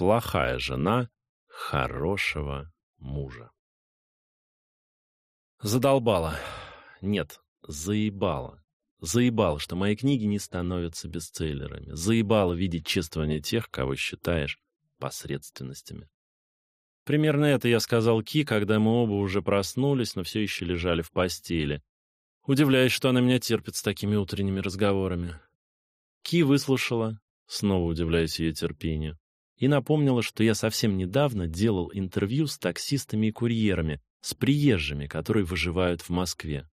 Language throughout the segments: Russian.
плохая жена хорошего мужа. Задолбала. Нет, заебала. Заебало, что мои книги не становятся бестселлерами. Заебало видеть чествование тех, кого считаешь посредственностями. Примерно это я сказал Ки, когда мы оба уже проснулись, но все еще лежали в постели. Удивляюсь, что она меня терпит с такими утренними разговорами. Ки выслушала, снова удивляюсь ее терпению, и напомнила, что я совсем недавно делал интервью с таксистами и курьерами, с приезжими, которые выживают в Москве.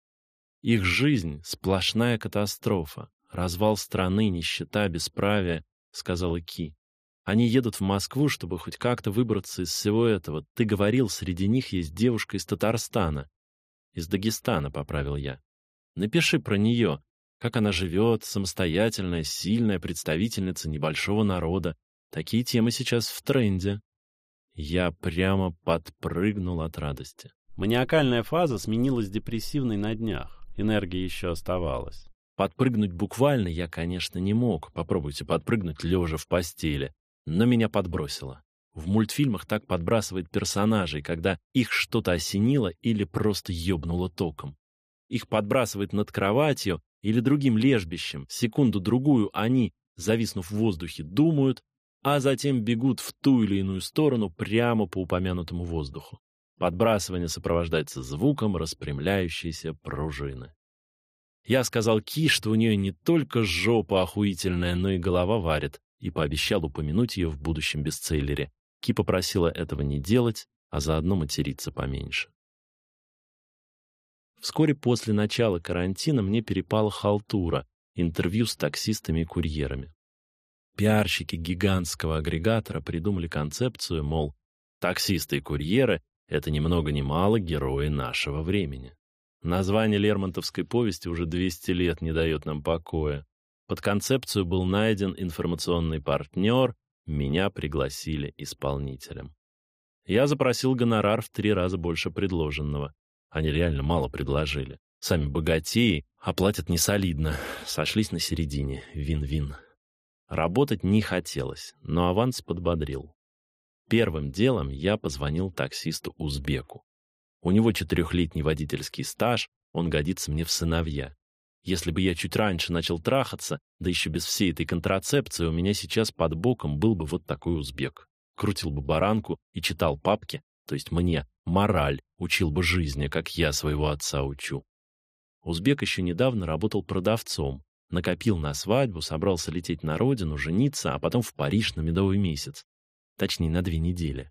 Их жизнь — сплошная катастрофа, развал страны, нищета, бесправие, — сказала Ки. Они едут в Москву, чтобы хоть как-то выбраться из всего этого. Ты говорил, среди них есть девушка из Татарстана. Из Дагестана, — поправил я. Напиши про нее, как она живет, самостоятельная, сильная представительница небольшого народа. Такие темы сейчас в тренде. Я прямо подпрыгнул от радости. Маниакальная фаза сменилась депрессивной на днях. Энергия еще оставалась. Подпрыгнуть буквально я, конечно, не мог. Попробуйте подпрыгнуть лежа в постели. Но меня подбросило. В мультфильмах так подбрасывает персонажей, когда их что-то осенило или просто ёбнуло током. Их подбрасывает над кроватью или другим лежбищем. Секунду-другую они, зависнув в воздухе, думают, а затем бегут в ту или иную сторону прямо по упомянутому воздуху. Подбрасывание сопровождается звуком распрямляющейся пружины. Я сказал Ки, что у нее не только жопа охуительная, но и голова варит, и пообещал упомянуть ее в будущем бестселлере. Ки попросила этого не делать, а заодно материться поменьше. Вскоре после начала карантина мне перепала халтура — интервью с таксистами и курьерами. Пиарщики гигантского агрегатора придумали концепцию, мол, таксисты и курьеры это ни много ни мало герои нашего времени. Название Лермонтовской повести уже 200 лет не дает нам покоя. Под концепцию был найден информационный партнер, меня пригласили исполнителем. Я запросил гонорар в три раза больше предложенного. Они реально мало предложили. Сами богатеи оплатят несолидно. Сошлись на середине. Вин-вин. Работать не хотелось, но аванс подбодрил. Первым делом я позвонил таксисту-узбеку. У него четырехлетний водительский стаж, он годится мне в сыновья. Если бы я чуть раньше начал трахаться, да еще без всей этой контрацепции, у меня сейчас под боком был бы вот такой узбек. Крутил бы баранку и читал папки, то есть мне, мораль, учил бы жизни, как я своего отца учу. Узбек еще недавно работал продавцом, накопил на свадьбу, собрался лететь на родину, жениться, а потом в Париж на медовый месяц точнее на две недели.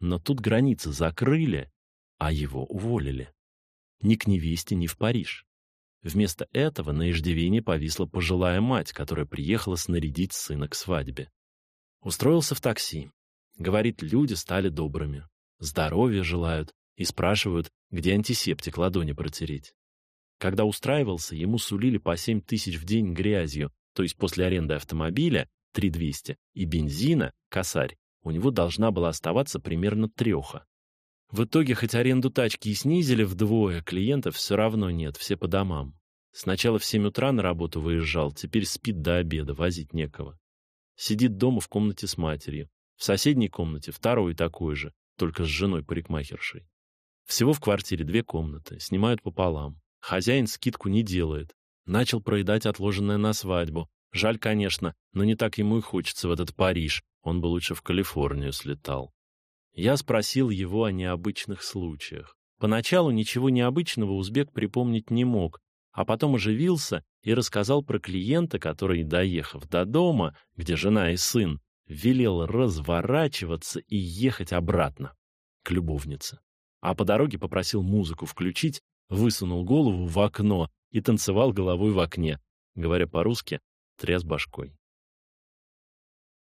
Но тут границы закрыли, а его уволили. Ни к невесте, ни в Париж. Вместо этого на иждивении повисла пожилая мать, которая приехала снарядить сына к свадьбе. Устроился в такси. Говорит, люди стали добрыми. Здоровья желают и спрашивают, где антисептик ладони протереть. Когда устраивался, ему сулили по 7 тысяч в день грязью, то есть после аренды автомобиля 3200 и бензина, косарь, у него должна была оставаться примерно треха. В итоге, хоть аренду тачки и снизили вдвое, клиентов все равно нет, все по домам. Сначала в 7 утра на работу выезжал, теперь спит до обеда, возить некого. Сидит дома в комнате с матерью. В соседней комнате второй такой же, только с женой-парикмахершей. Всего в квартире две комнаты, снимают пополам. Хозяин скидку не делает. Начал проедать отложенное на свадьбу. Жаль, конечно, но не так ему и хочется в этот Париж, он бы лучше в Калифорнию слетал. Я спросил его о необычных случаях. Поначалу ничего необычного узбек припомнить не мог, а потом оживился и рассказал про клиента, который, доехав до дома, где жена и сын, велел разворачиваться и ехать обратно к любовнице. А по дороге попросил музыку включить, высунул голову в окно и танцевал головой в окне, говоря по-русски, тряс башкой.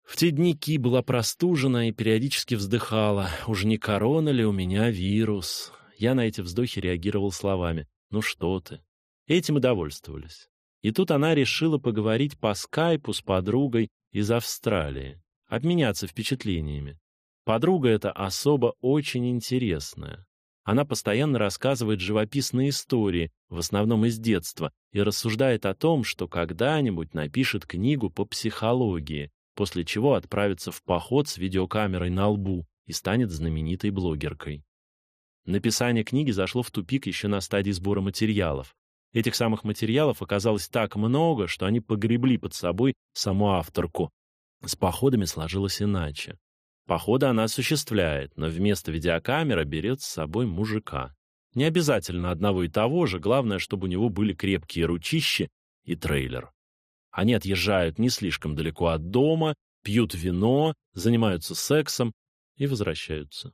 В те дни Ки была простужена и периодически вздыхала. Уж не корона ли у меня вирус? Я на эти вздохи реагировал словами. «Ну что ты?» Этим и довольствовались. И тут она решила поговорить по скайпу с подругой из Австралии, обменяться впечатлениями. Подруга эта особо очень интересная. Она постоянно рассказывает живописные истории, в основном из детства, и рассуждает о том, что когда-нибудь напишет книгу по психологии, после чего отправится в поход с видеокамерой на лбу и станет знаменитой блогеркой. Написание книги зашло в тупик еще на стадии сбора материалов. Этих самых материалов оказалось так много, что они погребли под собой саму авторку. С походами сложилось иначе. Походы она осуществляет, но вместо видеокамеры берет с собой мужика. Не обязательно одного и того же, главное, чтобы у него были крепкие ручищи и трейлер. Они отъезжают не слишком далеко от дома, пьют вино, занимаются сексом и возвращаются.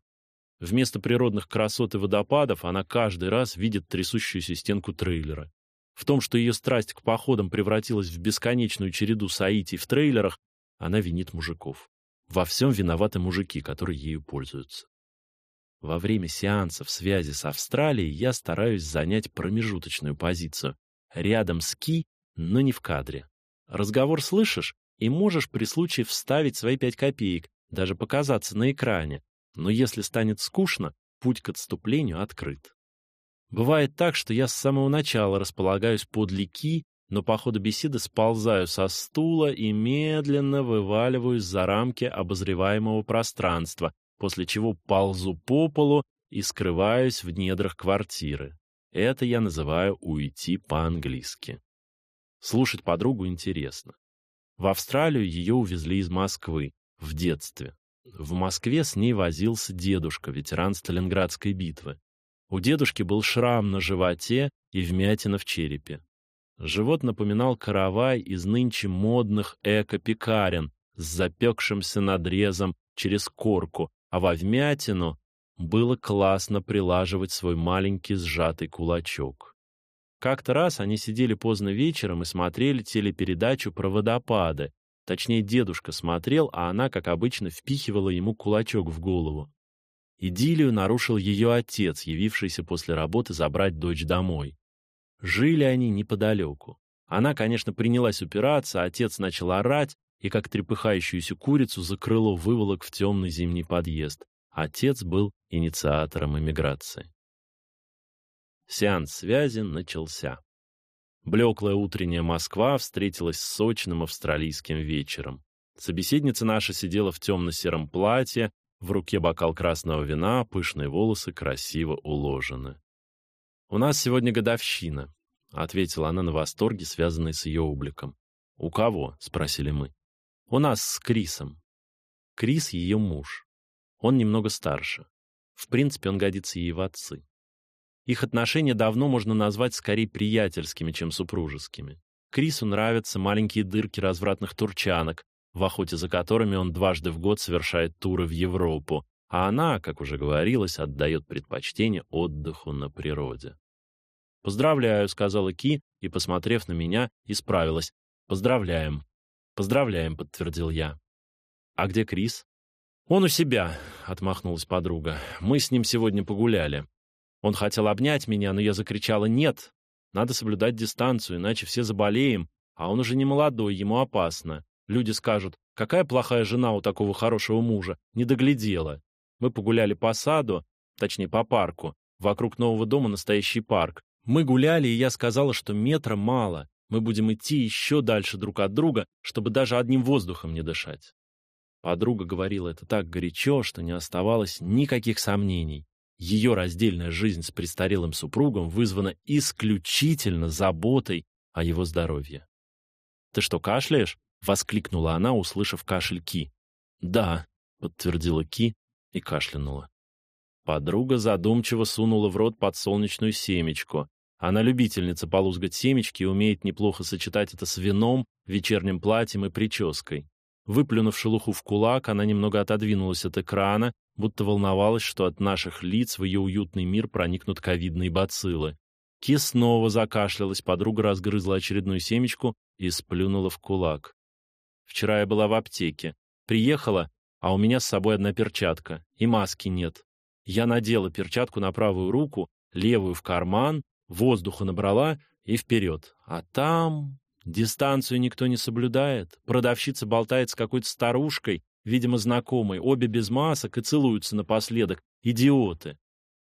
Вместо природных красот и водопадов она каждый раз видит трясущуюся стенку трейлера. В том, что ее страсть к походам превратилась в бесконечную череду соитий в трейлерах, она винит мужиков. Во всем виноваты мужики, которые ею пользуются. Во время сеансов связи с Австралией я стараюсь занять промежуточную позицию, рядом с Ки, но не в кадре. Разговор слышишь и можешь при случае вставить свои пять копеек, даже показаться на экране, но если станет скучно, путь к отступлению открыт. Бывает так, что я с самого начала располагаюсь подле Ки, но по ходу беседы сползаю со стула и медленно вываливаюсь за рамки обозреваемого пространства, после чего ползу по полу и скрываюсь в недрах квартиры. Это я называю уйти по-английски. Слушать подругу интересно. В Австралию ее увезли из Москвы в детстве. В Москве с ней возился дедушка, ветеран Сталинградской битвы. У дедушки был шрам на животе и вмятина в черепе. Живот напоминал каравай из нынче модных эко-пекарен с запекшимся надрезом через корку, а во вмятину было классно прилаживать свой маленький сжатый кулачок. Как-то раз они сидели поздно вечером и смотрели телепередачу про водопады, Точнее, дедушка смотрел, а она, как обычно, впихивала ему кулачок в голову. Идиллию нарушил ее отец, явившийся после работы забрать дочь домой. Жили они неподалеку. Она, конечно, принялась упираться, отец начал орать и, как трепыхающуюся курицу, за крыло выволок в темный зимний подъезд. Отец был инициатором эмиграции. Сеанс связи начался. Блеклая утренняя Москва встретилась с сочным австралийским вечером. Собеседница наша сидела в темно-сером платье, в руке бокал красного вина, пышные волосы красиво уложены. «У нас сегодня годовщина», — ответила она на восторге, связанный с ее обликом. «У кого?» — спросили мы. «У нас с Крисом». Крис — ее муж. Он немного старше. В принципе, он годится ей в отцы. Их отношения давно можно назвать скорее приятельскими, чем супружескими. Крису нравятся маленькие дырки развратных турчанок, в охоте за которыми он дважды в год совершает туры в Европу, а она, как уже говорилось, отдает предпочтение отдыху на природе. «Поздравляю», — сказала Ки, и, посмотрев на меня, исправилась. «Поздравляем». «Поздравляем», — подтвердил я. «А где Крис?» «Он у себя», — отмахнулась подруга. «Мы с ним сегодня погуляли. Он хотел обнять меня, но я закричала «нет». Надо соблюдать дистанцию, иначе все заболеем, а он уже не молодой, ему опасно. Люди скажут, какая плохая жена у такого хорошего мужа, не доглядела. Мы погуляли по саду, точнее по парку. Вокруг нового дома настоящий парк. Мы гуляли, и я сказала, что метра мало. Мы будем идти еще дальше друг от друга, чтобы даже одним воздухом не дышать. Подруга говорила это так горячо, что не оставалось никаких сомнений. Ее раздельная жизнь с престарелым супругом вызвана исключительно заботой о его здоровье. «Ты что, кашляешь?» — воскликнула она, услышав кашель Ки. «Да», — подтвердила Ки и кашлянула. Подруга задумчиво сунула в рот подсолнечную семечку. Она любительница полузгать семечки и умеет неплохо сочетать это с вином, вечерним платьем и прической. Выплюнув шелуху в кулак, она немного отодвинулась от экрана, будто волновалась, что от наших лиц в ее уютный мир проникнут ковидные бациллы. Ки снова закашлялась, подруга разгрызла очередную семечку и сплюнула в кулак. «Вчера я была в аптеке. Приехала, а у меня с собой одна перчатка, и маски нет. Я надела перчатку на правую руку, левую в карман, воздуха набрала и вперед. А там... Дистанцию никто не соблюдает. Продавщица болтает с какой-то старушкой, видимо, знакомой, обе без масок и целуются напоследок. Идиоты.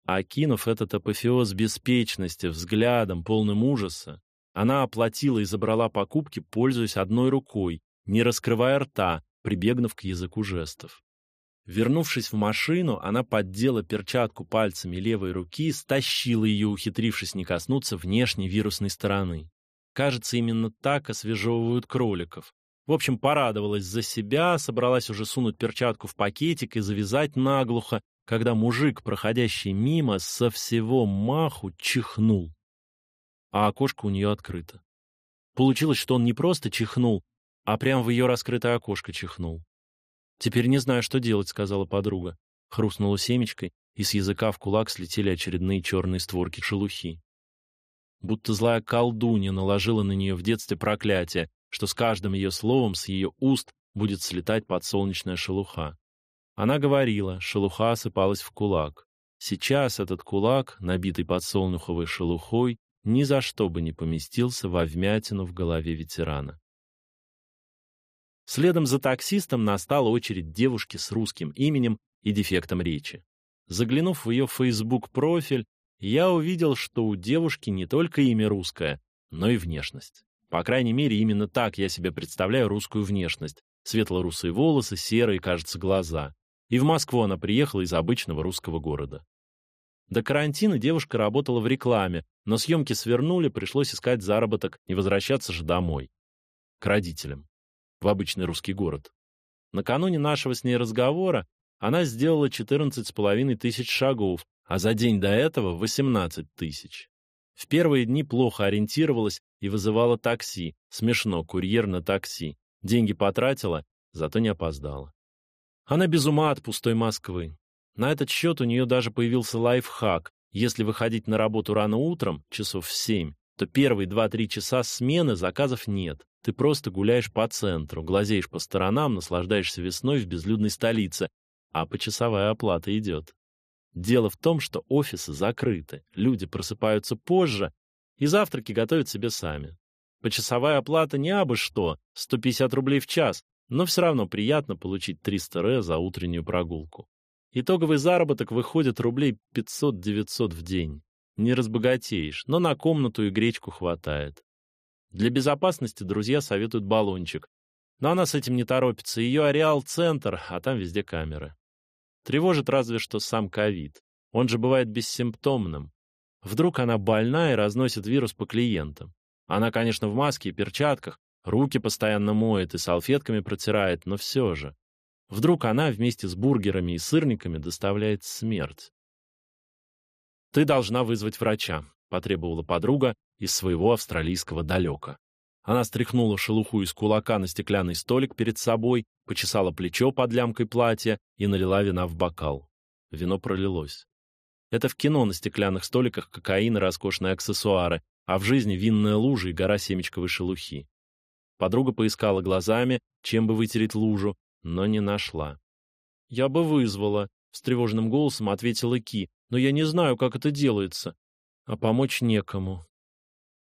Окинув этот апофеоз беспечности взглядом, полным ужаса, она оплатила и забрала покупки, пользуясь одной рукой, не раскрывая рта, прибегнув к языку жестов. Вернувшись в машину, она поддела перчатку пальцами левой руки, стащила ее, ухитрившись не коснуться внешней вирусной стороны. Кажется, именно так освежевывают кроликов. В общем, порадовалась за себя, собралась уже сунуть перчатку в пакетик и завязать наглухо, когда мужик, проходящий мимо, со всего маху чихнул. А окошко у нее открыто. Получилось, что он не просто чихнул, а прямо в ее раскрытое окошко чихнул. «Теперь не знаю, что делать», — сказала подруга. Хрустнула семечкой, и с языка в кулак слетели очередные черные створки шелухи. Будто злая колдунья наложила на нее в детстве проклятие, что с каждым ее словом с ее уст будет слетать подсолнечная шелуха. Она говорила, шелуха осыпалась в кулак. Сейчас этот кулак, набитый подсолнуховой шелухой, ни за что бы не поместился во вмятину в голове ветерана. Следом за таксистом настала очередь девушки с русским именем и дефектом речи. Заглянув в ее Facebook-профиль, я увидел, что у девушки не только имя русское, но и внешность. По крайней мере, именно так я себе представляю русскую внешность. Светло-русые волосы, серые, кажется, глаза. И в Москву она приехала из обычного русского города. До карантина девушка работала в рекламе, но съемки свернули, пришлось искать заработок и возвращаться же домой. К родителям в обычный русский город. Накануне нашего с ней разговора она сделала 14 с половиной тысяч шагов, а за день до этого 18 тысяч. В первые дни плохо ориентировалась и вызывала такси. Смешно, курьер на такси. Деньги потратила, зато не опоздала. Она без ума от пустой Москвы. На этот счет у нее даже появился лайфхак. Если выходить на работу рано утром, часов в семь, то первые 2-3 часа смены заказов нет. Ты просто гуляешь по центру, глазеешь по сторонам, наслаждаешься весной в безлюдной столице, а почасовая оплата идет. Дело в том, что офисы закрыты, люди просыпаются позже, и завтраки готовят себе сами. Почасовая оплата не абы что, 150 рублей в час, но все равно приятно получить 300 ре за утреннюю прогулку. Итоговый заработок выходит рублей 500-900 в день. Не разбогатеешь, но на комнату и гречку хватает. Для безопасности друзья советуют баллончик. Но она с этим не торопится. Ее ареал — центр, а там везде камеры. Тревожит разве что сам ковид. Он же бывает бессимптомным. Вдруг она больна и разносит вирус по клиентам. Она, конечно, в маске и перчатках, руки постоянно моет и салфетками протирает, но все же. Вдруг она вместе с бургерами и сырниками доставляет смерть. «Ты должна вызвать врача», — потребовала подруга, из своего австралийского далека. Она стряхнула шелуху из кулака на стеклянный столик перед собой, почесала плечо под лямкой платья и налила вина в бокал. Вино пролилось. Это в кино на стеклянных столиках кокаин и роскошные аксессуары, а в жизни винная лужа и гора семечковой шелухи. Подруга поискала глазами, чем бы вытереть лужу, но не нашла. «Я бы вызвала», — встревоженным голосом ответила Ки, «но я не знаю, как это делается, а помочь некому.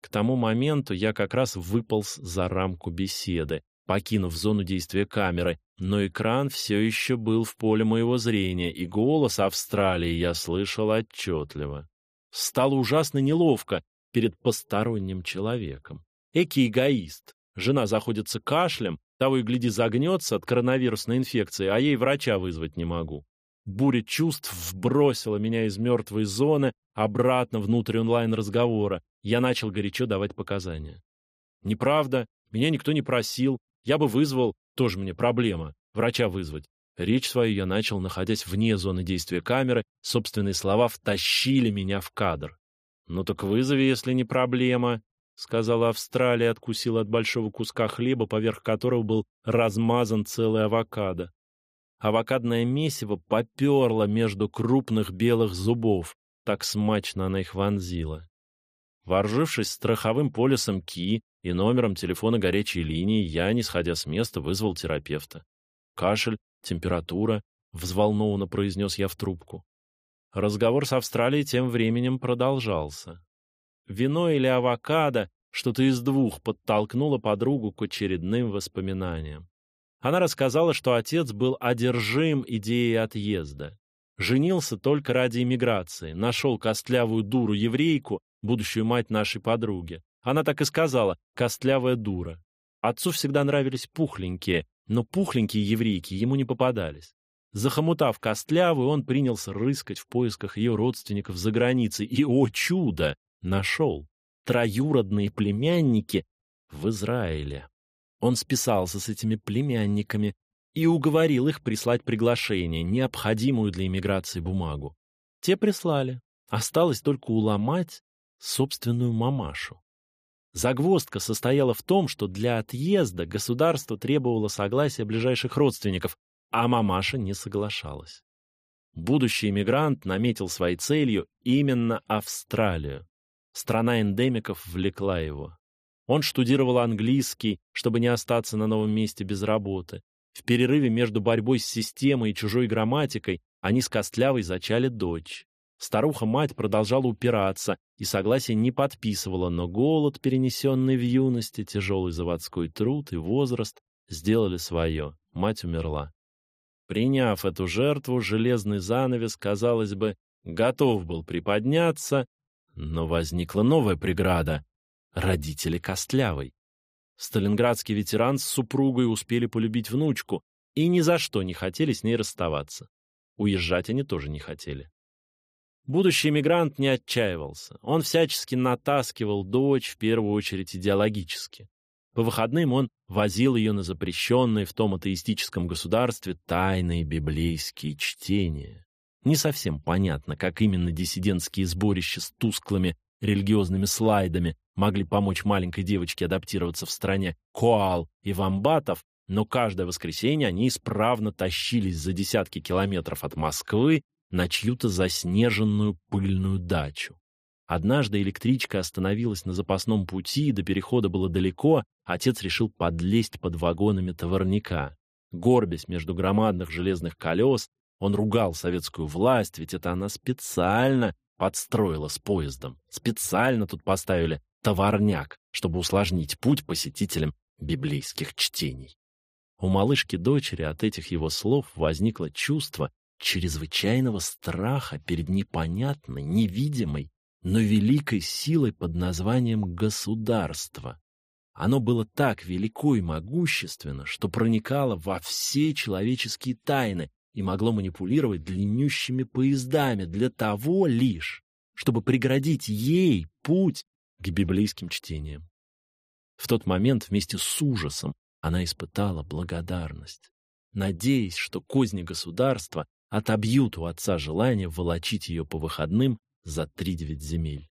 К тому моменту я как раз выполз за рамку беседы, покинув зону действия камеры, но экран все еще был в поле моего зрения, и голос Австралии я слышал отчетливо. Стало ужасно неловко перед посторонним человеком. Эки эгоист. Жена заходится кашлем, того и гляди загнется от коронавирусной инфекции, а ей врача вызвать не могу. Буря чувств вбросила меня из мертвой зоны обратно внутрь онлайн-разговора, я начал горячо давать показания. Неправда, меня никто не просил, я бы вызвал, тоже мне проблема, врача вызвать. Речь свою я начал, находясь вне зоны действия камеры, собственные слова втащили меня в кадр. «Ну так вызови, если не проблема», — сказала Австралия, откусила от большого куска хлеба, поверх которого был размазан целый авокадо. Авокадное месиво поперло между крупных белых зубов, так смачно она их вонзила. Вооружившись страховым полисом КИ и номером телефона горячей линии, я, не сходя с места, вызвал терапевта. Кашель, температура, взволнованно произнес я в трубку. Разговор с Австралией тем временем продолжался. Вино или авокадо, что-то из двух, подтолкнуло подругу к очередным воспоминаниям. Она рассказала, что отец был одержим идеей отъезда. Женился только ради эмиграции, нашел костлявую дуру-еврейку будущую мать нашей подруги. Она так и сказала: "Костлявая дура". Отцу всегда нравились пухленькие, но пухленькие еврейки ему не попадались. Захомутав костлявую, он принялся рыскать в поисках ее родственников за границей. И, о чудо, нашел. Троюродные племянники в Израиле. Он списался с этими племянниками и уговорил их прислать приглашение, необходимую для иммиграции бумагу. Те прислали. Осталось только уломать собственную мамашу. Загвоздка состояла в том, что для отъезда государство требовало согласия ближайших родственников, а мамаша не соглашалась. Будущий иммигрант наметил своей целью именно Австралию. Страна эндемиков влекла его. Он штудировал английский, чтобы не остаться на новом месте без работы. В перерыве между борьбой с системой и чужой грамматикой они с Костлявой зачали дочь. Старуха-мать продолжала упираться и согласие не подписывала, но голод, перенесенный в юности, тяжелый заводской труд и возраст сделали свое. Мать умерла. Приняв эту жертву, железный занавес, казалось бы, готов был приподняться, но возникла новая преграда — родители Костлявой. Сталинградский ветеран с супругой успели полюбить внучку и ни за что не хотели с ней расставаться. Уезжать они тоже не хотели. Будущий эмигрант не отчаивался. Он всячески натаскивал дочь, в первую очередь идеологически. По выходным он возил ее на запрещенные в том атеистическом государстве тайные библейские чтения. Не совсем понятно, как именно диссидентские сборища с тусклыми религиозными слайдами могли помочь маленькой девочке адаптироваться в стране коал и вамбатов, но каждое воскресенье они исправно тащились за десятки километров от Москвы на чью-то заснеженную пыльную дачу. Однажды электричка остановилась на запасном пути, до перехода было далеко, отец решил подлезть под вагонами товарника. Горбясь между громадных железных колес, он ругал советскую власть, ведь это она специально подстроила с поездом. Специально тут поставили товарняк, чтобы усложнить путь посетителям библейских чтений. У малышки-дочери от этих его слов возникло чувство чрезвычайного страха перед непонятной, невидимой, но великой силой под названием государство. Оно было так велико и могущественно, что проникало во все человеческие тайны и могло манипулировать длиннющими поездами для того лишь, чтобы преградить ей путь к библейским чтениям. В тот момент вместе с ужасом она испытала благодарность, надеясь, что козни государства отобьют у отца желание волочить ее по выходным за три-девять земель.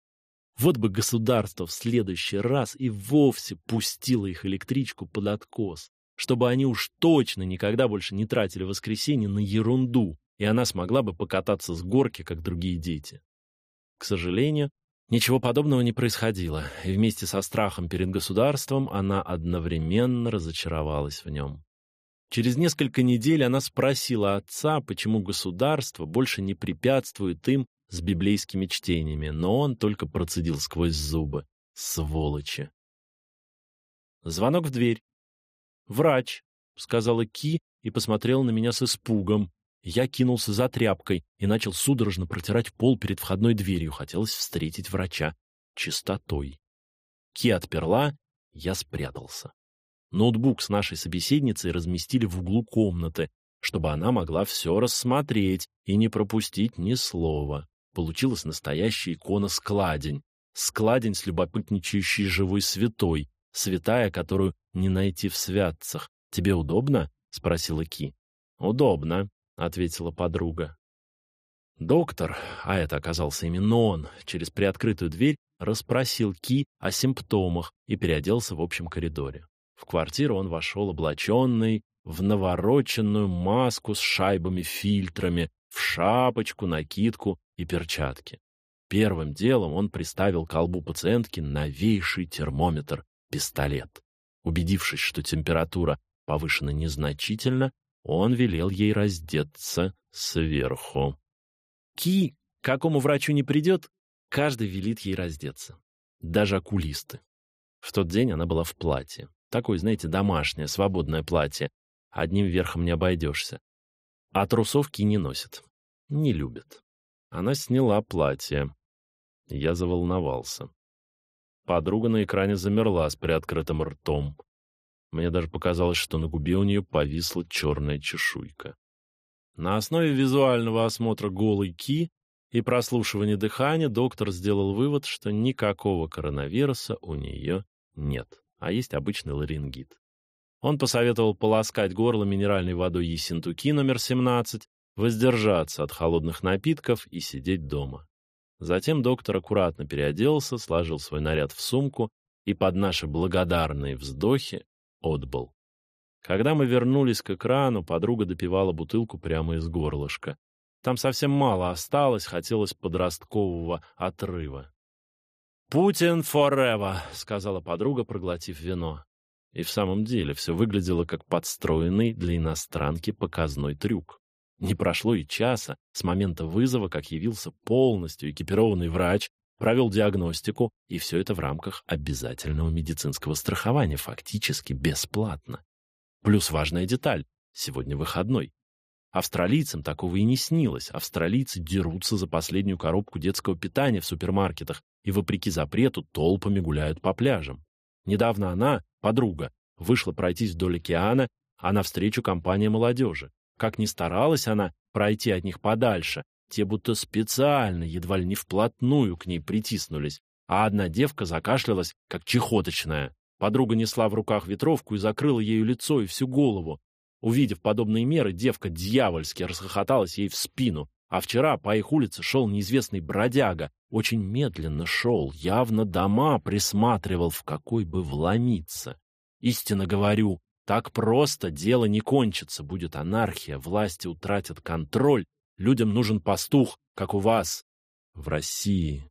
Вот бы государство в следующий раз и вовсе пустило их электричку под откос, чтобы они уж точно никогда больше не тратили воскресенье на ерунду, и она смогла бы покататься с горки, как другие дети. К сожалению, ничего подобного не происходило, и вместе со страхом перед государством она одновременно разочаровалась в нем. Через несколько недель она спросила отца, почему государство больше не препятствует им с библейскими чтениями, но он только процедил сквозь зубы. Сволочи. Звонок в дверь. «Врач», — сказала Ки и посмотрела на меня с испугом. Я кинулся за тряпкой и начал судорожно протирать пол перед входной дверью. Хотелось встретить врача чистотой. Ки отперла, я спрятался. Ноутбук с нашей собеседницей разместили в углу комнаты, чтобы она могла все рассмотреть и не пропустить ни слова. Получилась настоящая икона-складень. Складень с любопытничающей живой святой, святая, которую не найти в святцах. «Тебе удобно?» — спросила Ки. «Удобно», — ответила подруга. Доктор, а это оказался именно он, через приоткрытую дверь расспросил Ки о симптомах и переоделся в общем коридоре. В квартиру он вошел облаченный в навороченную маску с шайбами-фильтрами, в шапочку, накидку и перчатки. Первым делом он приставил к колбу пациентки новейший термометр — пистолет. Убедившись, что температура повышена незначительно, он велел ей раздеться сверху. Ки, какому врачу не придет, каждый велит ей раздеться. Даже окулисты. В тот день она была в платье. Такое, знаете, домашнее, свободное платье. Одним верхом не обойдешься. А трусовки не носит. Не любит. Она сняла платье. Я заволновался. Подруга на экране замерла с приоткрытым ртом. Мне даже показалось, что на губе у нее повисла черная чешуйка. На основе визуального осмотра голой ки и прослушивания дыхания доктор сделал вывод, что никакого коронавируса у нее нет, а есть обычный ларингит. Он посоветовал полоскать горло минеральной водой Ессентуки номер 17, воздержаться от холодных напитков и сидеть дома. Затем доктор аккуратно переоделся, сложил свой наряд в сумку и под наши благодарные вздохи отбыл. Когда мы вернулись к экрану, подруга допивала бутылку прямо из горлышка. Там совсем мало осталось, хотелось подросткового отрыва. «Путин forever», — сказала подруга, проглотив вино. И в самом деле все выглядело как подстроенный для иностранки показной трюк. Не прошло и часа с момента вызова, как явился полностью экипированный врач, провел диагностику, и все это в рамках обязательного медицинского страхования, фактически бесплатно. Плюс важная деталь — сегодня выходной. Австралийцам такого и не снилось. Австралийцы дерутся за последнюю коробку детского питания в супермаркетах и, вопреки запрету, толпами гуляют по пляжам. Недавно она, подруга, вышла пройтись вдоль океана, а навстречу компания молодежи. Как ни старалась она пройти от них подальше, те будто специально, едва ли не вплотную к ней притиснулись, а одна девка закашлялась, как чехоточная. Подруга несла в руках ветровку и закрыла ею лицо и всю голову. Увидев подобные меры, девка дьявольски расхохоталась ей в спину, а вчера по их улице шел неизвестный бродяга, очень медленно шел, явно дома присматривал, в какой бы вломиться. Истинно говорю, так просто дело не кончится, будет анархия, власти утратят контроль, людям нужен пастух, как у вас, в России.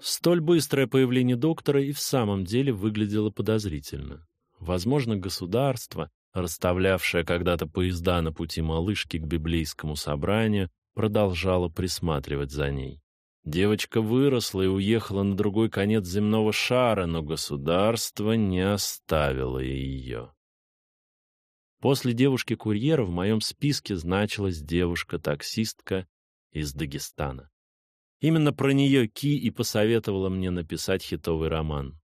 Столь быстрое появление доктора и в самом деле выглядело подозрительно. Возможно, государство, расставлявшее когда-то поезда на пути малышки к библейскому собранию, продолжало присматривать за ней. Девочка выросла и уехала на другой конец земного шара, но государство не оставило ее. После девушки-курьера в моем списке значилась девушка-таксистка из Дагестана. Именно про нее Ки и посоветовала мне написать хитовый роман.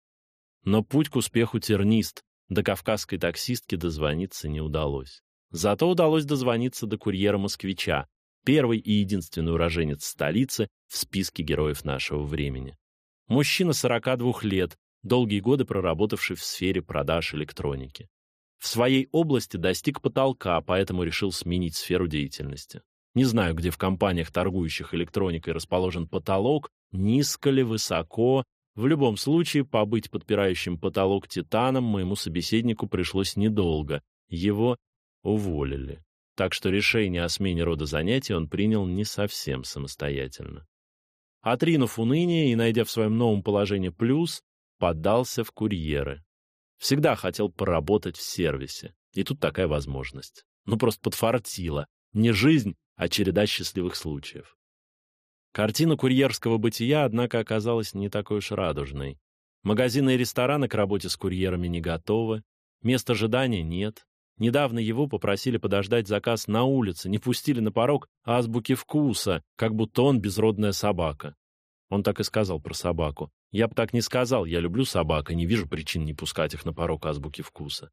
Но путь к успеху тернист, до кавказской таксистки дозвониться не удалось. Зато удалось дозвониться до курьера-москвича, первый и единственный уроженец столицы в списке героев нашего времени. Мужчина 42 лет, долгие годы проработавший в сфере продаж электроники. В своей области достиг потолка, поэтому решил сменить сферу деятельности. Не знаю, где в компаниях, торгующих электроникой, расположен потолок, низко ли, высоко. В любом случае, побыть подпирающим потолок титаном моему собеседнику пришлось недолго. Его уволили. Так что решение о смене рода занятий он принял не совсем самостоятельно. Отринув уныние и найдя в своем новом положении плюс, поддался в курьеры. Всегда хотел поработать в сервисе. И тут такая возможность. Ну, просто подфартило. Не жизнь, а череда счастливых случаев. Картина курьерского бытия, однако, оказалась не такой уж радужной. Магазины и рестораны к работе с курьерами не готовы, мест ожидания нет. Недавно его попросили подождать заказ на улице, не пустили на порог азбуки вкуса, как будто он безродная собака. Он так и сказал про собаку. Я бы так не сказал, я люблю собак и не вижу причин не пускать их на порог азбуки вкуса.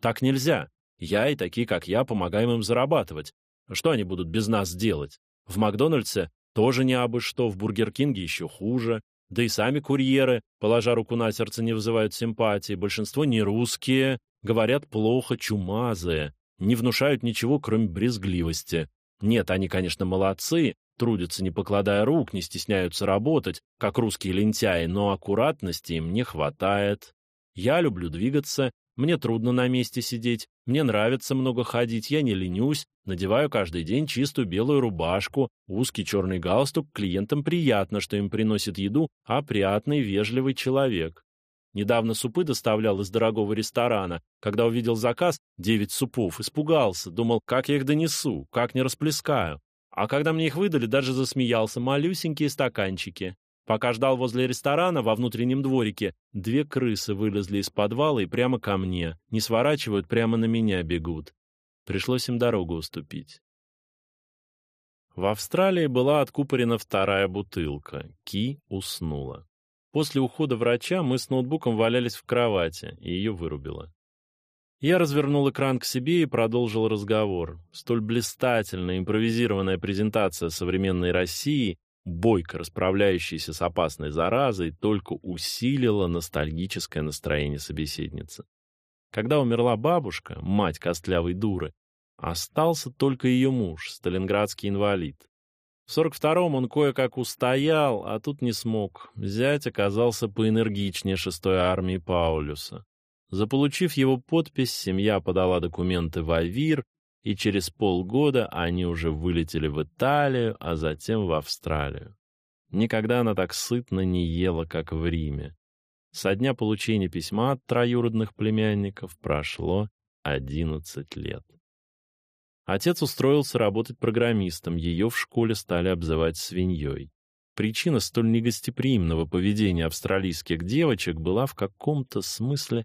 Так нельзя. Я и такие, как я, помогаем им зарабатывать. Что они будут без нас делать? В Макдональдсе тоже не абы что, в Бургер Кинге еще хуже. Да и сами курьеры, положа руку на сердце, не вызывают симпатии. Большинство не русские, говорят плохо, чумазые, не внушают ничего, кроме брезгливости. Нет, они, конечно, молодцы, Трудятся, не покладая рук, не стесняются работать, как русские лентяи, но аккуратности им не хватает. Я люблю двигаться, мне трудно на месте сидеть, мне нравится много ходить, я не ленюсь, надеваю каждый день чистую белую рубашку, узкий черный галстук, клиентам приятно, что им приносит еду, а приятный, вежливый человек. Недавно супы доставлял из дорогого ресторана. Когда увидел заказ, девять супов, испугался, думал, как я их донесу, как не расплескаю. А когда мне их выдали, даже засмеялся. Малюсенькие стаканчики. Пока ждал возле ресторана во внутреннем дворике, две крысы вылезли из подвала и прямо ко мне. Не сворачивают, прямо на меня бегут. Пришлось им дорогу уступить. В Австралии была откупорена вторая бутылка. Ки уснула. После ухода врача мы с ноутбуком валялись в кровати, и ее вырубило. Я развернул экран к себе и продолжил разговор. Столь блистательная импровизированная презентация современной России, бойко расправляющейся с опасной заразой, только усилила ностальгическое настроение собеседницы. Когда умерла бабушка, мать костлявой дуры, остался только ее муж, сталинградский инвалид. В 42-м он кое-как устоял, а тут не смог. Зять оказался поэнергичнее шестой армии Паулюса. Заполучив его подпись, семья подала документы в Авир, и через полгода они уже вылетели в Италию, а затем в Австралию. Никогда она так сытно не ела, как в Риме. Со дня получения письма от троюродных племянников прошло 11 лет. Отец устроился работать программистом, ее в школе стали обзывать свиньей. Причина столь негостеприимного поведения австралийских девочек была в каком-то смысле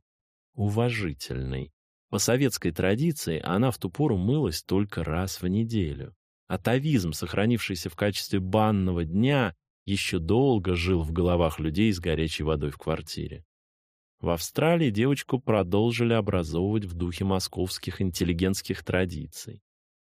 уважительной. По советской традиции она в ту пору мылась только раз в неделю. Атовизм, сохранившийся в качестве банного дня, еще долго жил в головах людей с горячей водой в квартире. В Австралии девочку продолжили образовывать в духе московских интеллигентских традиций.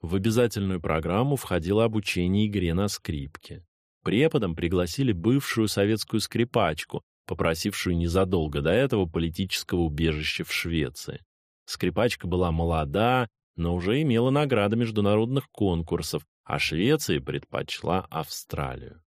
В обязательную программу входило обучение игре на скрипке. Преподом пригласили бывшую советскую скрипачку, попросившую незадолго до этого политического убежища в Швеции. Скрипачка была молода, но уже имела награды международных конкурсов, а Швеция предпочла Австралию.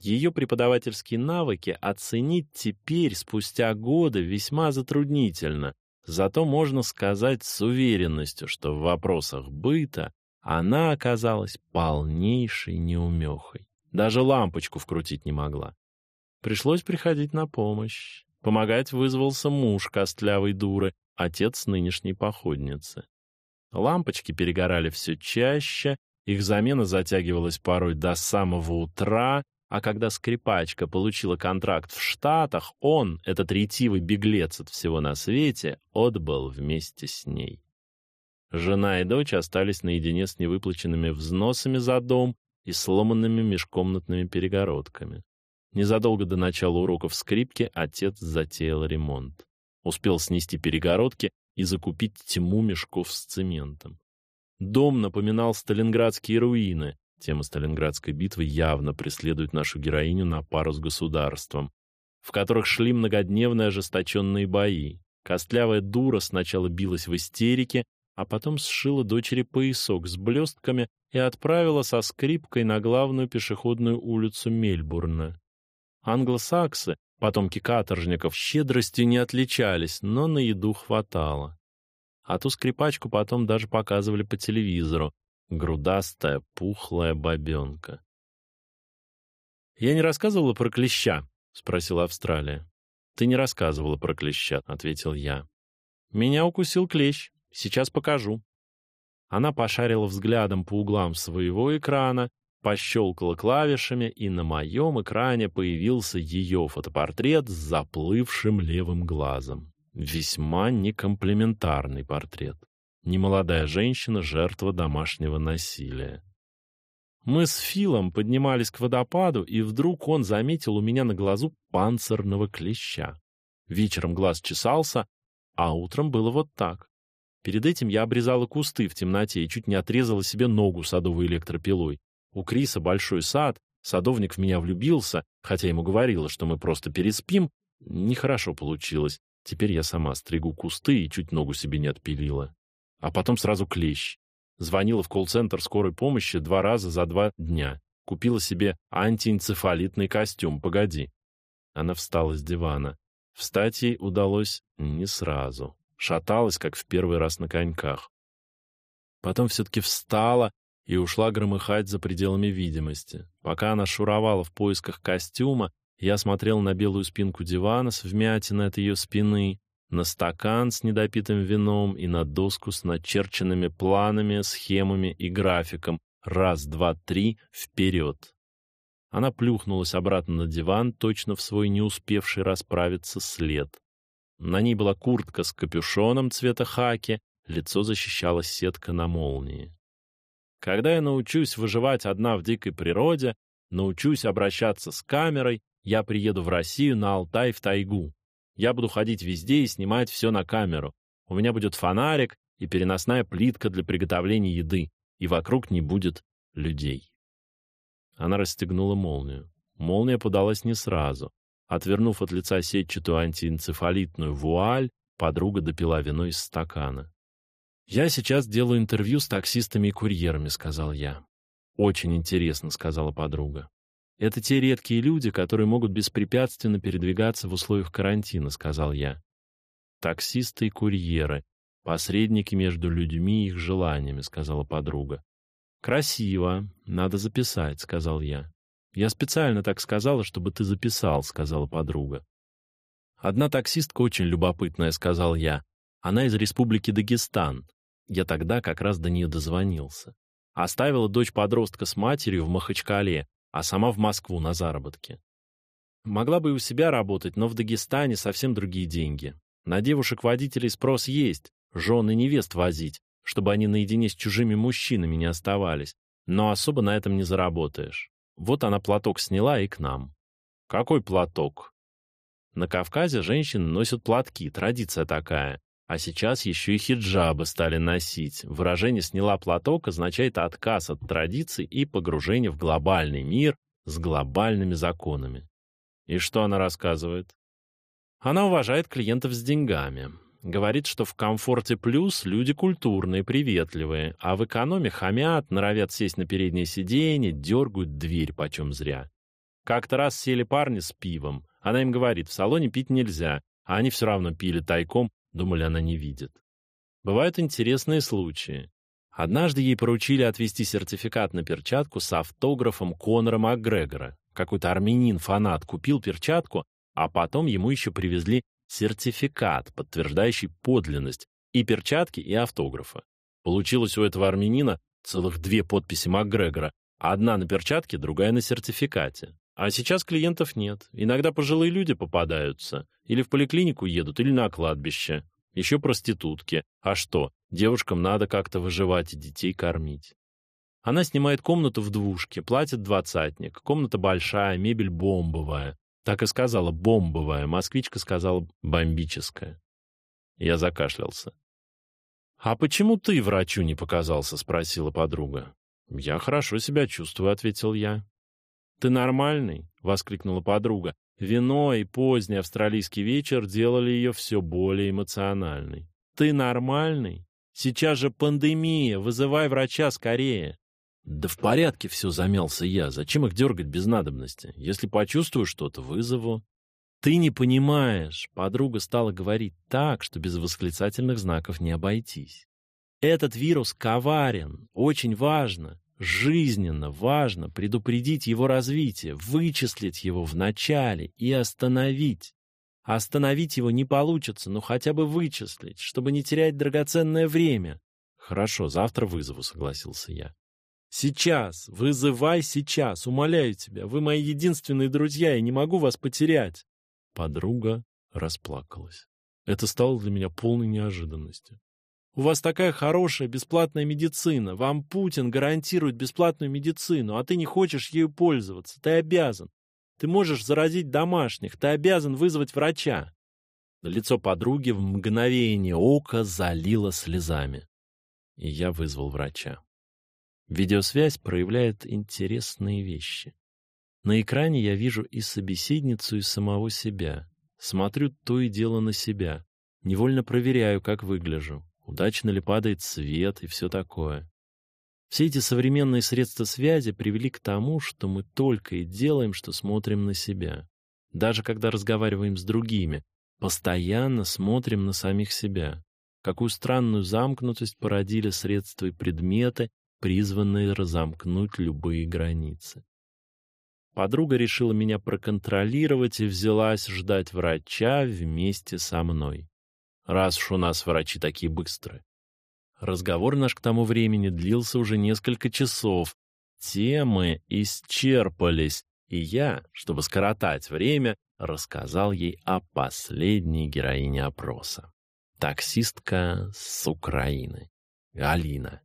Ее преподавательские навыки оценить теперь, спустя годы, весьма затруднительно. Зато можно сказать с уверенностью, что в вопросах быта она оказалась полнейшей неумехой. Даже лампочку вкрутить не могла. Пришлось приходить на помощь. Помогать вызвался муж костлявой дуры, отец нынешней походницы. Лампочки перегорали все чаще, их замена затягивалась порой до самого утра, а когда скрипачка получила контракт в Штатах, он, этот ретивый беглец от всего на свете, отбыл вместе с ней. Жена и дочь остались наедине с невыплаченными взносами за дом и сломанными межкомнатными перегородками. Незадолго до начала уроков скрипки отец затеял ремонт. Успел снести перегородки и закупить тьму мешков с цементом. Дом напоминал сталинградские руины. Тема Сталинградской битвы явно преследует нашу героиню на пару с государством, в которых шли многодневные ожесточенные бои. Костлявая дура сначала билась в истерике, а потом сшила дочери поясок с блестками и отправила со скрипкой на главную пешеходную улицу Мельбурна. Англосаксы, потомки каторжников, щедростью не отличались, но на еду хватало. А ту скрипачку потом даже показывали по телевизору. Грудастая, пухлая бабенка. «Я не рассказывала про клеща?» — спросила Австралия. «Ты не рассказывала про клеща», — ответил я. «Меня укусил клещ. Сейчас покажу». Она пошарила взглядом по углам своего экрана, пощелкала клавишами, и на моем экране появился ее фотопортрет с заплывшим левым глазом. Весьма некомплементарный портрет. Немолодая женщина, жертва домашнего насилия. Мы с Филом поднимались к водопаду, и вдруг он заметил у меня на глазу панцирного клеща. Вечером глаз чесался, а утром было вот так. Перед этим я обрезала кусты в темноте и чуть не отрезала себе ногу садовой электропилой. У Криса большой сад, садовник в меня влюбился, хотя ему говорила, что мы просто переспим. Нехорошо получилось. Теперь я сама стригу кусты и чуть ногу себе не отпилила. А потом сразу клещ. Звонила в колл-центр скорой помощи два раза за два дня. Купила себе антиэнцефалитный костюм. Погоди. Она встала с дивана. Встать ей удалось не сразу. Шаталась, как в первый раз на коньках. Потом все-таки встала и ушла громыхать за пределами видимости. Пока она шуровала в поисках костюма, я смотрел на белую спинку дивана с вмятиной от ее спины, на стакан с недопитым вином и на доску с начерченными планами, схемами и графиком. Раз, два, три, вперед. Она плюхнулась обратно на диван, точно в свой не успевший расправиться след. На ней была куртка с капюшоном цвета хаки, лицо защищала сетка на молнии. Когда я научусь выживать одна в дикой природе, научусь обращаться с камерой, я приеду в Россию на Алтай в тайгу. Я буду ходить везде и снимать все на камеру. У меня будет фонарик и переносная плитка для приготовления еды, и вокруг не будет людей. Она расстегнула молнию. Молния подалась не сразу. Отвернув от лица сетчатую антиэнцефалитную вуаль, подруга допила вино из стакана. «Я сейчас делаю интервью с таксистами и курьерами», — сказал я. «Очень интересно», — сказала подруга. «Это те редкие люди, которые могут беспрепятственно передвигаться в условиях карантина», — сказал я. «Таксисты и курьеры, посредники между людьми и их желаниями», — сказала подруга. «Красиво, надо записать», — сказал я. «Я специально так сказала, чтобы ты записал», — сказала подруга. «Одна таксистка очень любопытная», — сказал я. «Она из республики Дагестан. Я тогда как раз до нее дозвонился. Оставила дочь подростка с матерью в Махачкале, а сама в Москву на заработки. Могла бы и у себя работать, но в Дагестане совсем другие деньги. На девушек-водителей спрос есть, жен и невест возить, чтобы они наедине с чужими мужчинами не оставались, но особо на этом не заработаешь. Вот она платок сняла и к нам. Какой платок? На Кавказе женщины носят платки, традиция такая. А сейчас еще и хиджабы стали носить. Выражение «сняла платок» означает отказ от традиций и погружение в глобальный мир с глобальными законами. И что она рассказывает? Она уважает клиентов с деньгами. Говорит, что в комфорте плюс люди культурные, приветливые, а в экономе хамят, норовят сесть на переднее сиденье, дергают дверь почем зря. Как-то раз сели парни с пивом. Она им говорит, в салоне пить нельзя, а они все равно пили тайком, Думали, она не видит. Бывают интересные случаи. Однажды ей поручили отвезти сертификат на перчатку с автографом Конора Макгрегора. Какой-то армянин-фанат купил перчатку, а потом ему еще привезли сертификат, подтверждающий подлинность и перчатки, и автографа. Получилось у этого армянина целых две подписи Макгрегора, одна на перчатке, другая на сертификате. А сейчас клиентов нет. Иногда пожилые люди попадаются. Или в поликлинику едут, или на кладбище. Еще проститутки. А что, девушкам надо как-то выживать и детей кормить. Она снимает комнату в двушке, платит двадцатник. Комната большая, мебель бомбовая. Так и сказала бомбовая, москвичка сказала бомбическая. Я закашлялся. «А почему ты врачу не показался?» — спросила подруга. «Я хорошо себя чувствую», — ответил я. «Ты нормальный?» — воскликнула подруга. Вино и поздний австралийский вечер делали ее все более эмоциональной. «Ты нормальный? Сейчас же пандемия, вызывай врача скорее!» «Да в порядке все, замялся я. Зачем их дергать без надобности? Если почувствую что-то, вызову». «Ты не понимаешь!» — подруга стала говорить так, что без восклицательных знаков не обойтись. «Этот вирус коварен, очень важно. Жизненно важно предупредить его развитие, вычислить его в начале и остановить. Остановить его не получится, но хотя бы вычислить, чтобы не терять драгоценное время. Хорошо, завтра вызову, согласился я. Сейчас, вызывай сейчас, умоляю тебя. Вы мои единственные друзья, и не могу вас потерять. Подруга расплакалась. Это стало для меня полной неожиданностью. У вас такая хорошая бесплатная медицина. Вам Путин гарантирует бесплатную медицину, а ты не хочешь ею пользоваться. Ты обязан. Ты можешь заразить домашних. Ты обязан вызвать врача. Лицо подруги в мгновение ока залило слезами. И я вызвал врача. Видеосвязь проявляет интересные вещи. На экране я вижу и собеседницу, и самого себя. Смотрю то и дело на себя. Невольно проверяю, как выгляжу удачно ли падает свет и все такое. Все эти современные средства связи привели к тому, что мы только и делаем, что смотрим на себя. Даже когда разговариваем с другими, постоянно смотрим на самих себя. Какую странную замкнутость породили средства и предметы, призванные разомкнуть любые границы. Подруга решила меня проконтролировать и взялась ждать врача вместе со мной раз уж у нас врачи такие быстрые. Разговор наш к тому времени длился уже несколько часов. Темы исчерпались, и я, чтобы скоротать время, рассказал ей о последней героине опроса. Таксистка с Украины. Галина.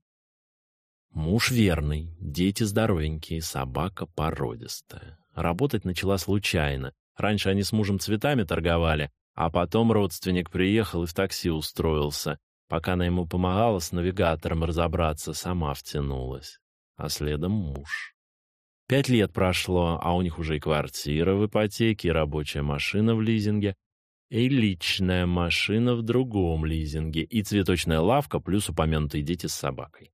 Муж верный, дети здоровенькие, собака породистая. Работать начала случайно. Раньше они с мужем цветами торговали, А потом родственник приехал и в такси устроился. Пока она ему помогала с навигатором разобраться, сама втянулась. А следом муж. Пять лет прошло, а у них уже и квартира в ипотеке, и рабочая машина в лизинге, и личная машина в другом лизинге, и цветочная лавка, плюс упомянутые дети с собакой.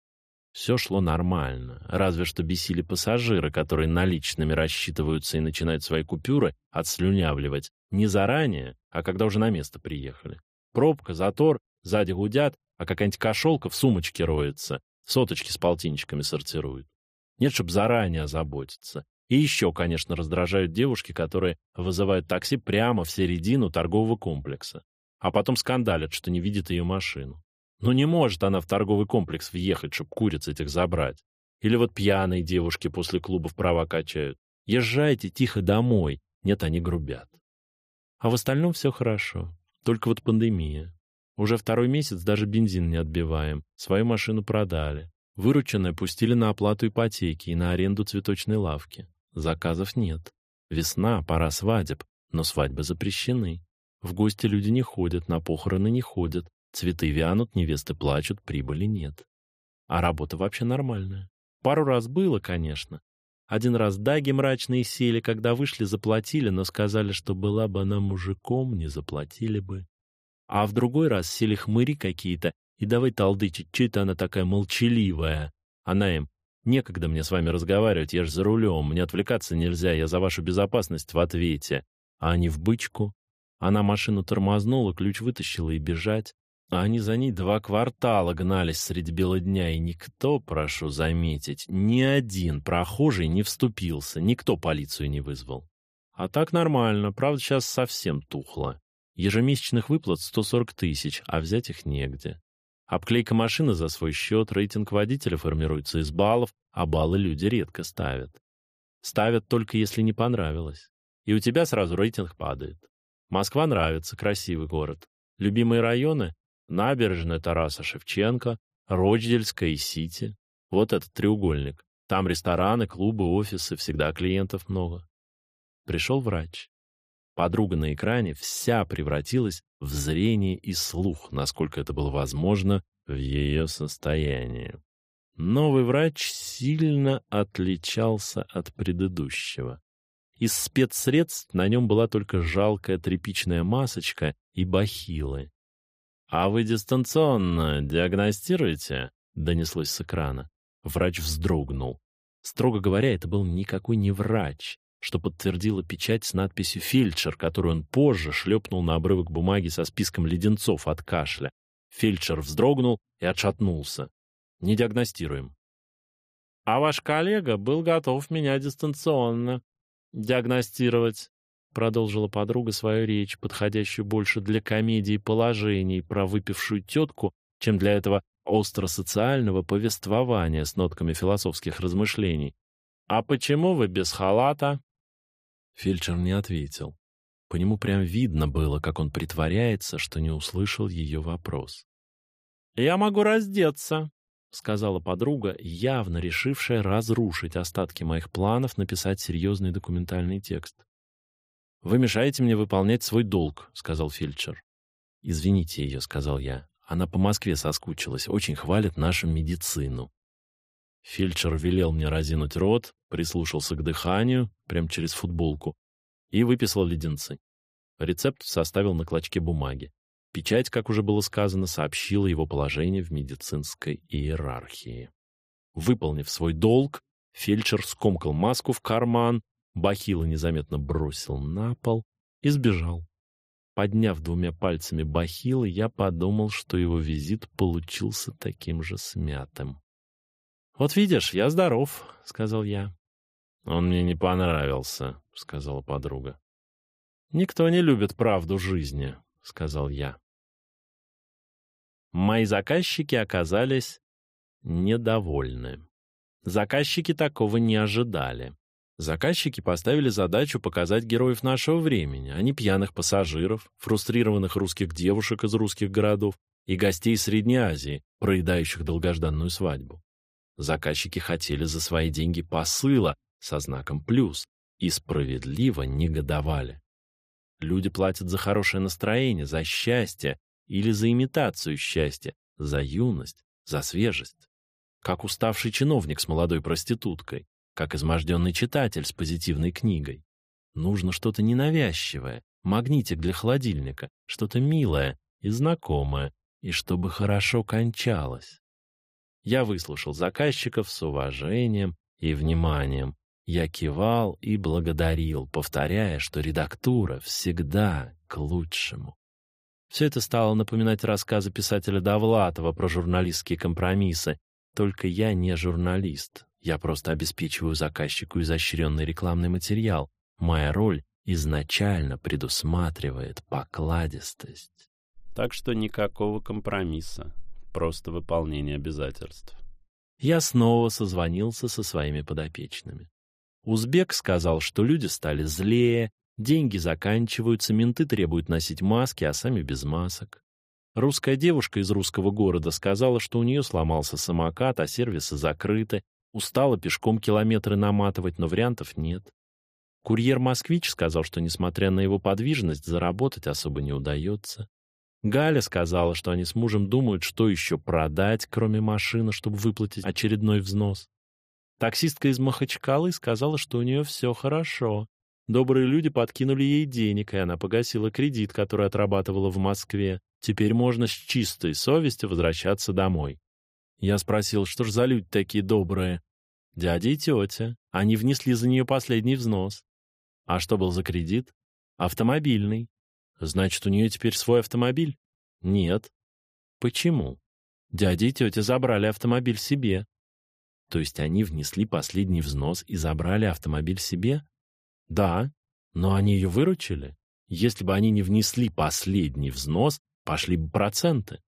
Все шло нормально, разве что бесили пассажиры, которые наличными рассчитываются и начинают свои купюры отслюнявливать не заранее, а когда уже на место приехали. Пробка, затор, сзади гудят, а какая-нибудь кошелка в сумочке роется, соточки с полтинчиками сортирует. Нет, чтобы заранее озаботиться. И еще, конечно, раздражают девушки, которые вызывают такси прямо в середину торгового комплекса, а потом скандалят, что не видят ее машину. Ну не может она в торговый комплекс въехать, чтобы куриц этих забрать. Или вот пьяные девушки после клубов права качают. Езжайте тихо домой. Нет, они грубят. А в остальном все хорошо. Только вот пандемия. Уже второй месяц даже бензин не отбиваем. Свою машину продали. Вырученное пустили на оплату ипотеки и на аренду цветочной лавки. Заказов нет. Весна, пора свадеб, но свадьбы запрещены. В гости люди не ходят, на похороны не ходят. Цветы вянут, невесты плачут, прибыли нет. А работа вообще нормальная. Пару раз было, конечно. Один раз даги мрачные сели, когда вышли, заплатили, но сказали, что была бы она мужиком, не заплатили бы. А в другой раз сели хмыри какие-то, и давай толдычить, что это она такая молчаливая. Она им, некогда мне с вами разговаривать, я же за рулем, мне отвлекаться нельзя, я за вашу безопасность в ответе. А они в бычку. Она машину тормознула, ключ вытащила и бежать. А они за ней два квартала гнались среди бела дня, и никто, прошу заметить, ни один прохожий не вступился, никто полицию не вызвал. А так нормально, правда, сейчас совсем тухло. Ежемесячных выплат 140 тысяч, а взять их негде. Обклейка машины за свой счет, рейтинг водителя формируется из баллов, а баллы люди редко ставят. Ставят только если не понравилось. И у тебя сразу рейтинг падает. Москва нравится, красивый город. Любимые районы Набережная Тараса Шевченко, Рочдельская и Сити. Вот этот треугольник. Там рестораны, клубы, офисы, всегда клиентов много. Пришел врач. Подруга на экране вся превратилась в зрение и слух, насколько это было возможно в ее состоянии. Новый врач сильно отличался от предыдущего. Из спецсредств на нем была только жалкая тряпичная масочка и бахилы. «А вы дистанционно диагностируете?» — донеслось с экрана. Врач вздрогнул. Строго говоря, это был никакой не врач, что подтвердила печать с надписью «Фельдшер», которую он позже шлепнул на обрывок бумаги со списком леденцов от кашля. Фельдшер вздрогнул и отшатнулся. «Не диагностируем». «А ваш коллега был готов меня дистанционно диагностировать», Продолжила подруга свою речь, подходящую больше для комедии положений про выпившую тетку, чем для этого остро-социального повествования с нотками философских размышлений. «А почему вы без халата?» Фельдшер не ответил. По нему прям видно было, как он притворяется, что не услышал ее вопрос. «Я могу раздеться», — сказала подруга, явно решившая разрушить остатки моих планов написать серьезный документальный текст. «Вы мешаете мне выполнять свой долг», — сказал фельдшер. «Извините ее», — сказал я. «Она по Москве соскучилась, очень хвалит нашу медицину». Фельдшер велел мне разинуть рот, прислушался к дыханию, прямо через футболку, и выписал леденцы. Рецепт составил на клочке бумаги. Печать, как уже было сказано, сообщила его положение в медицинской иерархии. Выполнив свой долг, фельдшер скомкал маску в карман, Бахила незаметно бросил на пол и сбежал. Подняв двумя пальцами бахилы, я подумал, что его визит получился таким же смятым. «Вот видишь, я здоров», — сказал я. «Он мне не понравился», — сказала подруга. «Никто не любит правду жизни», — сказал я. Мои заказчики оказались недовольны. Заказчики такого не ожидали. Заказчики поставили задачу показать героев нашего времени, а не пьяных пассажиров, фрустрированных русских девушек из русских городов и гостей Средней Азии, проедающих долгожданную свадьбу. Заказчики хотели за свои деньги посыла со знаком «плюс» и справедливо негодовали. Люди платят за хорошее настроение, за счастье или за имитацию счастья, за юность, за свежесть. Как уставший чиновник с молодой проституткой, как изможденный читатель с позитивной книгой. Нужно что-то ненавязчивое, магнитик для холодильника, что-то милое и знакомое, и чтобы хорошо кончалось. Я выслушал заказчиков с уважением и вниманием. Я кивал и благодарил, повторяя, что редактура всегда к лучшему. Все это стало напоминать рассказы писателя Довлатова про журналистские компромиссы. Только я не журналист. Я просто обеспечиваю заказчику изощренный рекламный материал. Моя роль изначально предусматривает покладистость. Так что никакого компромисса, просто выполнение обязательств. Я снова созвонился со своими подопечными. Узбек сказал, что люди стали злее, деньги заканчиваются, менты требуют носить маски, а сами без масок. Русская девушка из русского города сказала, что у нее сломался самокат, а сервисы закрыты, устала пешком километры наматывать, но вариантов нет. Курьер-москвич сказал, что, несмотря на его подвижность, заработать особо не удается. Галя сказала, что они с мужем думают, что еще продать, кроме машины, чтобы выплатить очередной взнос. Таксистка из Махачкалы сказала, что у нее все хорошо. Добрые люди подкинули ей денег, и она погасила кредит, который отрабатывала в Москве. Теперь можно с чистой совестью возвращаться домой. Я спросил, что ж за люди такие добрые? Дядя и тетя. Они внесли за нее последний взнос. А что был за кредит? Автомобильный. Значит, у нее теперь свой автомобиль? Нет. Почему? Дядя и тетя забрали автомобиль себе. То есть они внесли последний взнос и забрали автомобиль себе? Да, но они ее выручили. Если бы они не внесли последний взнос, пошли бы проценты.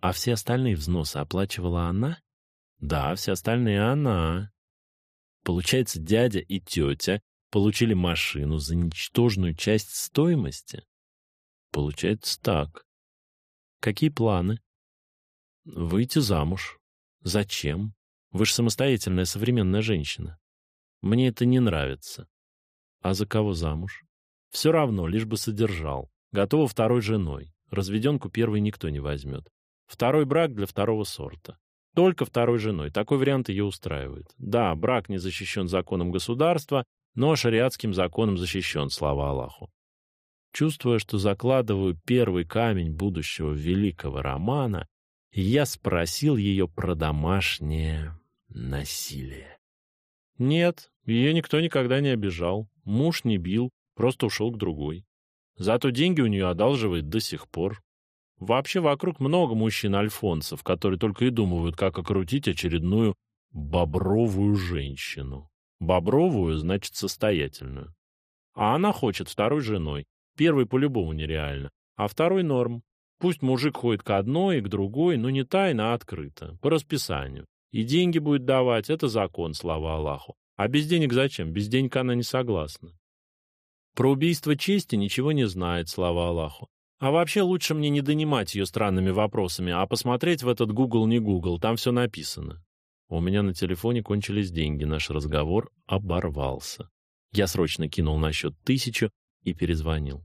А все остальные взносы оплачивала она? Да, все остальные она. Получается, дядя и тетя получили машину за ничтожную часть стоимости? Получается так. Какие планы? Выйти замуж. Зачем? Вы же самостоятельная современная женщина. Мне это не нравится. А за кого замуж? Все равно, лишь бы содержал. Готова второй женой. Разведенку первой никто не возьмет. Второй брак для второго сорта. Только второй женой. Такой вариант ее устраивает. Да, брак не защищен законом государства, но шариатским законом защищен, слава Аллаху. Чувствуя, что закладываю первый камень будущего великого романа, я спросил ее про домашнее насилие. Нет, ее никто никогда не обижал, муж не бил, просто ушел к другой. Зато деньги у нее одалживает до сих пор. Вообще вокруг много мужчин-альфонсов, которые только и думают, как окрутить очередную бобровую женщину. Бобровую значит состоятельную. А она хочет второй женой, Первый по-любому нереально, а второй норм. Пусть мужик ходит к одной и к другой, но не тайно, а открыто, по расписанию. И деньги будет давать, это закон, слава Аллаху. А без денег зачем? Без денег она не согласна. Про убийство чести ничего не знает, слава Аллаху. А вообще лучше мне не донимать ее странными вопросами, а посмотреть в этот Google не Google, там все написано. У меня на телефоне кончились деньги, наш разговор оборвался. Я срочно кинул на счет тысячу и перезвонил.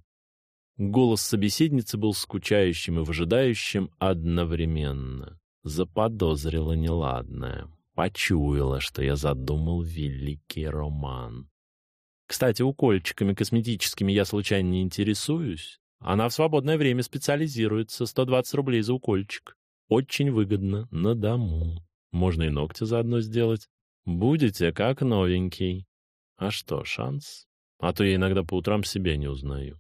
Голос собеседницы был скучающим и выжидающим одновременно. Заподозрила неладное. Почуяла, что я задумал великий роман. Кстати, укольчиками косметическими я случайно не интересуюсь. Она в свободное время специализируется. 120 рублей за укольчик. Очень выгодно, на дому. Можно и ногти заодно сделать. Будете как новенький. А что, шанс? А то я иногда по утрам себя не узнаю.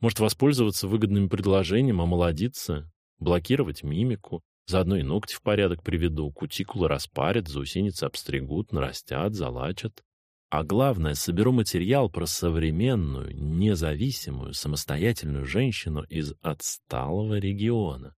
Может воспользоваться выгодным предложением, омолодиться, блокировать мимику, заодно и ногти в порядок приведу, кутикулы распарят, заусеницы обстригут, нарастят, залачат. А главное, соберу материал про современную, независимую, самостоятельную женщину из отсталого региона.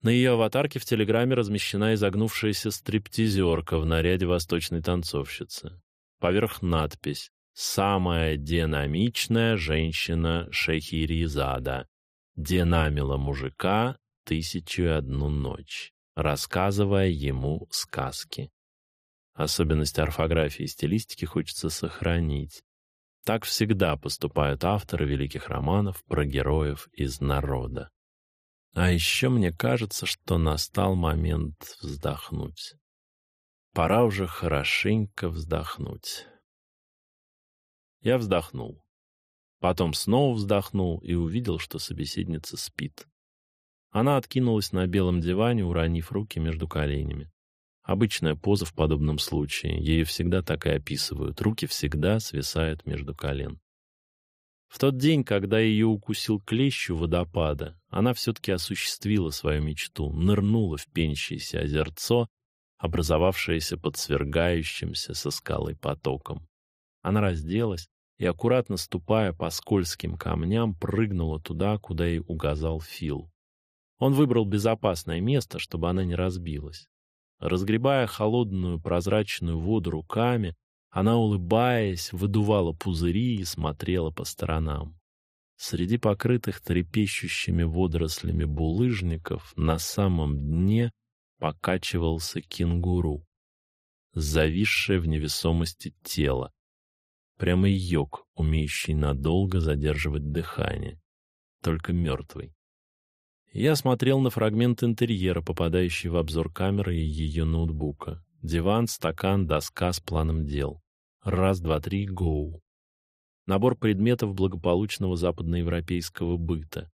На ее аватарке в Телеграме размещена изогнувшаяся стриптизерка в наряде восточной танцовщицы. Поверх надпись самая динамичная женщина Шехерезада, динамила мужика тысячу и одну ночь, рассказывая ему сказки. Особенность орфографии и стилистики хочется сохранить. Так всегда поступают авторы великих романов про героев из народа. А еще мне кажется, что настал момент вздохнуть. Пора уже хорошенько вздохнуть. Я вздохнул. Потом снова вздохнул и увидел, что собеседница спит. Она откинулась на белом диване, уронив руки между коленями. Обычная поза в подобном случае. Ее всегда так и описывают. Руки всегда свисают между колен. В тот день, когда ее укусил клещ у водопада, она все-таки осуществила свою мечту, нырнула в пенящееся озерцо, образовавшееся под свергающимся со скалой потоком. Она разделась и, аккуратно ступая по скользким камням, прыгнула туда, куда ей указал Фил. Он выбрал безопасное место, чтобы она не разбилась. Разгребая холодную прозрачную воду руками, она, улыбаясь, выдувала пузыри и смотрела по сторонам. Среди покрытых трепещущими водорослями булыжников на самом дне покачивался кенгуру, зависшее в невесомости тело. Прямо йог, умеющий надолго задерживать дыхание, только мертвый. Я смотрел на фрагмент интерьера, попадающий в обзор камеры и ее ноутбука. Диван, стакан, доска с планом дел. Раз, два, три, гоу. Набор предметов благополучного западноевропейского быта.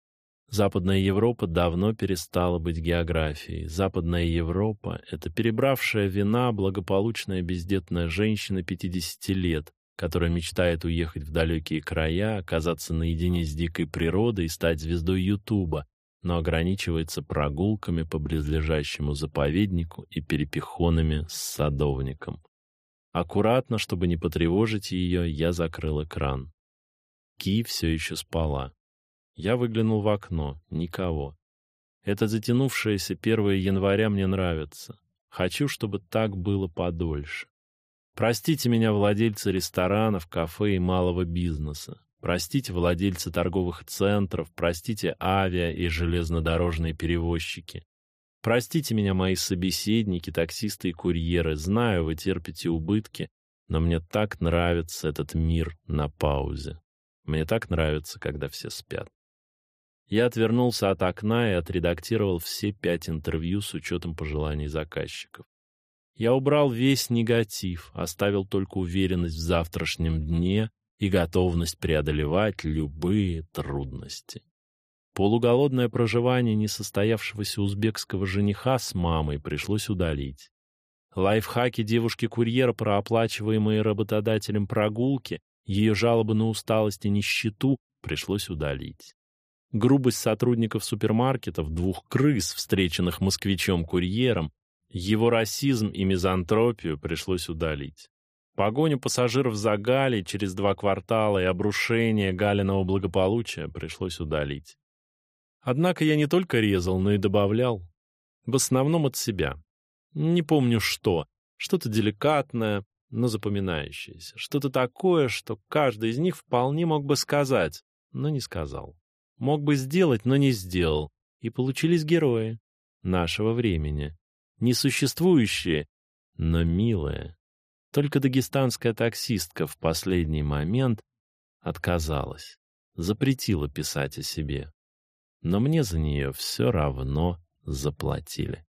Западная Европа давно перестала быть географией. Западная Европа — это перебравшая вина благополучная бездетная женщина 50 лет, которая мечтает уехать в далекие края, оказаться наедине с дикой природой и стать звездой Ютуба, но ограничивается прогулками по близлежащему заповеднику и перепихонами с садовником. Аккуратно, чтобы не потревожить ее, я закрыл экран. Ки все еще спала. Я выглянул в окно. Никого. Это затянувшееся 1 января мне нравится. Хочу, чтобы так было подольше. Простите меня, владельцы ресторанов, кафе и малого бизнеса. Простите владельцы торговых центров, простите авиа и железнодорожные перевозчики. Простите меня, мои собеседники, таксисты и курьеры. Знаю, вы терпите убытки, но мне так нравится этот мир на паузе. Мне так нравится, когда все спят. Я отвернулся от окна и отредактировал все пять интервью с учетом пожеланий заказчиков. Я убрал весь негатив, оставил только уверенность в завтрашнем дне и готовность преодолевать любые трудности. Полуголодное проживание несостоявшегося узбекского жениха с мамой пришлось удалить. Лайфхаки девушки-курьера про оплачиваемые работодателем прогулки, ее жалобы на усталость и нищету пришлось удалить. Грубость сотрудников супермаркетов, двух крыс, встреченных москвичом-курьером, его расизм и мизантропию пришлось удалить. Погоню пассажиров за Галей через два квартала и обрушение Галиного благополучия пришлось удалить. Однако я не только резал, но и добавлял. В основном от себя. Не помню что. Что-то деликатное, но запоминающееся. Что-то такое, что каждый из них вполне мог бы сказать, но не сказал. Мог бы сделать, но не сделал. И получились герои нашего времени. Несуществующие, но милые. Только дагестанская таксистка в последний момент отказалась, запретила писать о себе. Но мне за нее все равно заплатили.